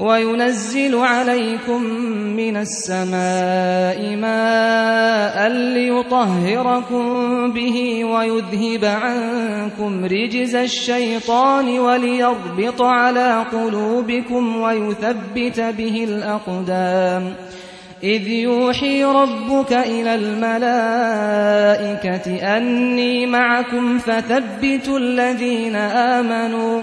وينزل عليكم من السماء ماء ليطهركم به ويذهب عنكم رجز الشيطان وليربط على قلوبكم ويثبت به الأقدام. إذ يوحي ربك إلى الملائكة أني معكم فثبتوا الذين آمنوا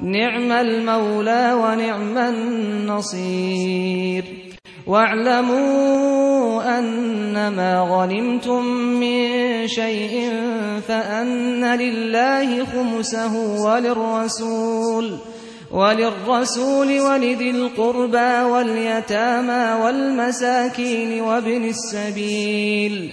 نعم المولى ونعم النصير. واعلموا أنما غنمتم من شيء فأن لله خمسه وللرسول وللرسول ولذي القربى واليتامى والمساكين وابن السبيل.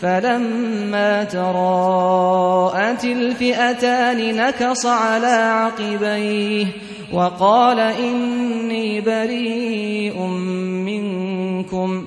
فلما تراءت الفئتان نكص على عقبيه وقال إني بريء منكم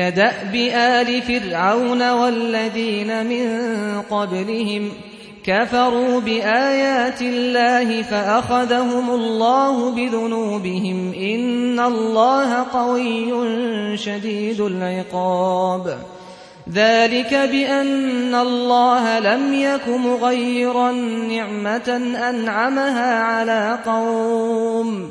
كدأب آل فرعون والذين من قبلهم كفروا بآيات الله فأخذهم الله بذنوبهم إن الله قوي شديد العقاب. ذلك بأن الله لم يك مغيرا نعمة أنعمها على قوم.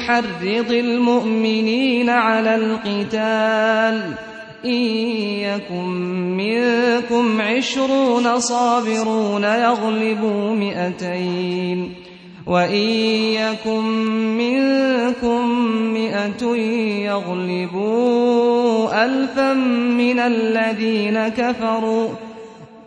حرض المؤمنين على القتال. إن يكن منكم عشرون صابرون يغلبوا مئتين. وإن يكن منكم مئة يغلبوا ألفا من الذين كفروا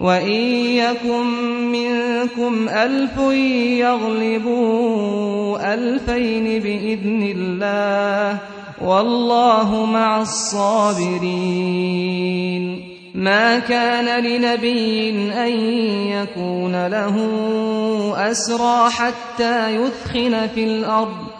وإن يكن منكم ألف يغلبوا ألفين بإذن الله والله مع الصابرين ما كان لنبي أن يكون له أسرى حتى يثخن في الأرض